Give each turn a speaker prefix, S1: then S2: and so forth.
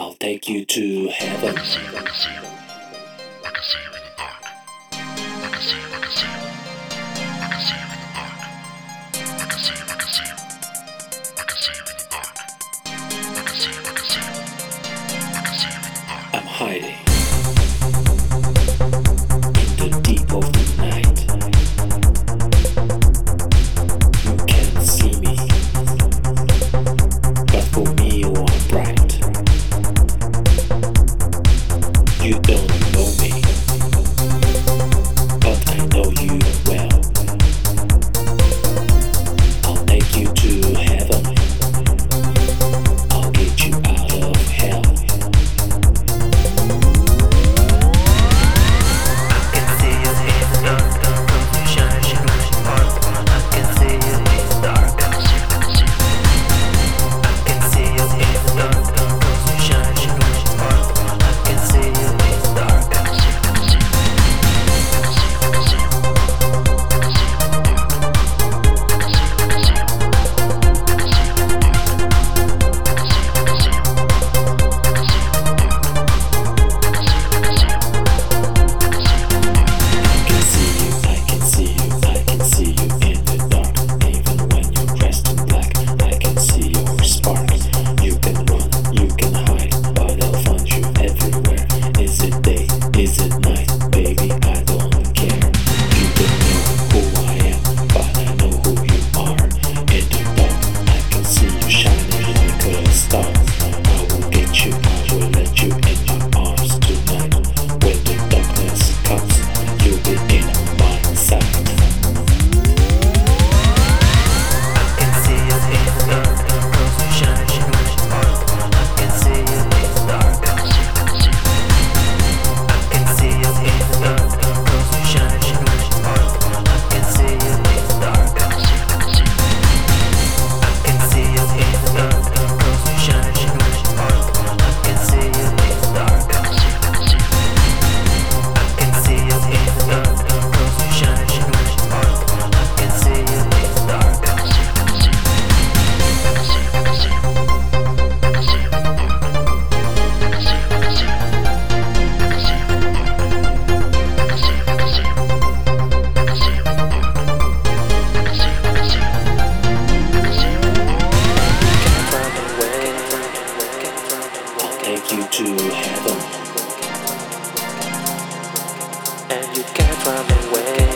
S1: I'll take you to heaven.
S2: I can see you, I can see you. I can see you in the dark. I can see you, I can see you. I can see you in the dark. I can see you, I can see you. I can see you in the dark. I can see you, I can see you. I can see you in the dark.
S1: I'm hiding. you to heaven.
S3: And you can't run away.